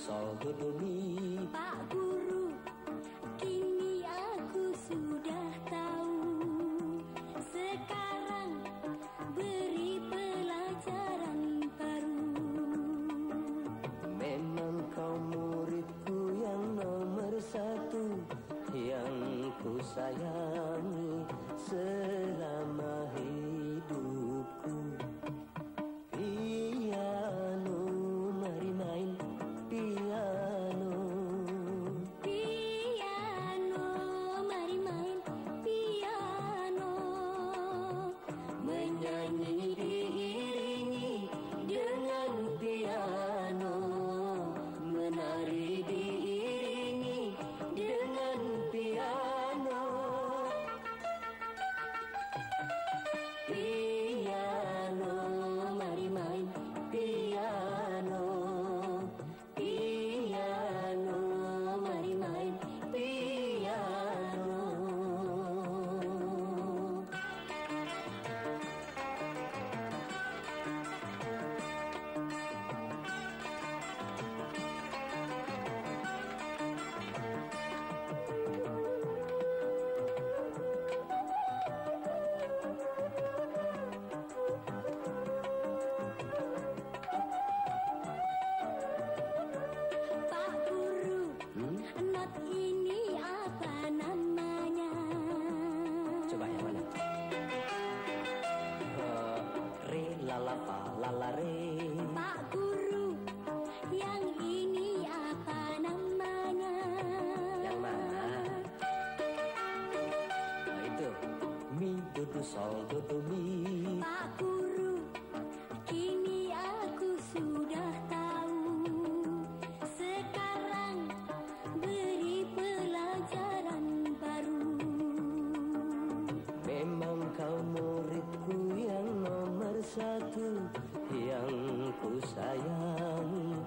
sol do do mi Pak Guru Kini aku sudah tahu. Sekarang beri pelajaran baru. Memang kau muridku yang nomor satu Yang ku sayangi Not ini apa namanya Coba yang mana? Eh, re lala pa lala re. Pak Guru Yang ini apa namanya Yang mana? Nah, itu mi do do sol do do sayang